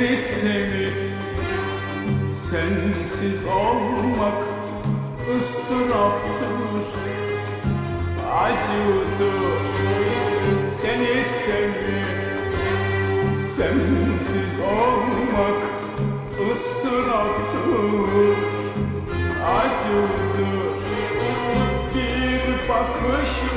Sevip sensiz olmak ıstıraptır, acıdır. Seni sevip sensiz olmak ıstıraptır, acıdır. Bir bakışın,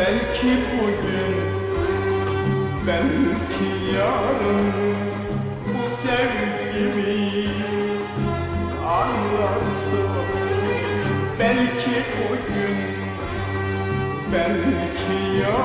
Belki bugün, belki yarın bu sevgimi anlarsın. Belki bugün, belki yarın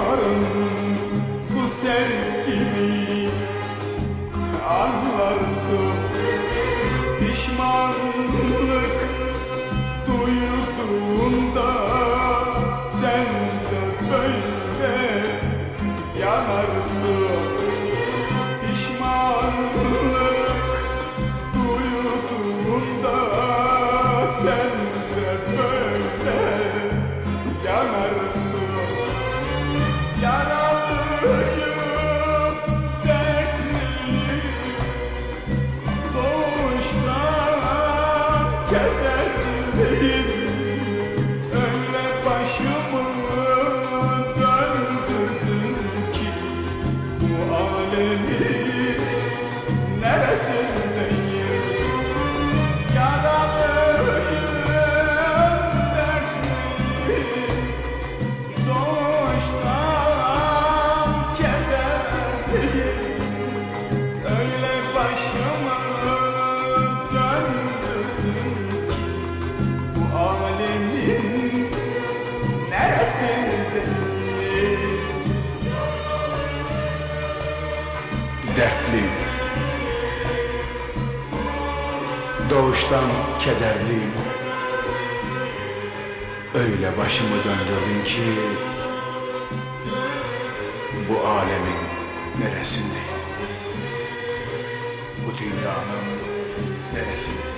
Doğuştan kederliyim. Öyle başımı döndürdün ki bu alemin neresindeyim? Bu dünyanın neresindeyim?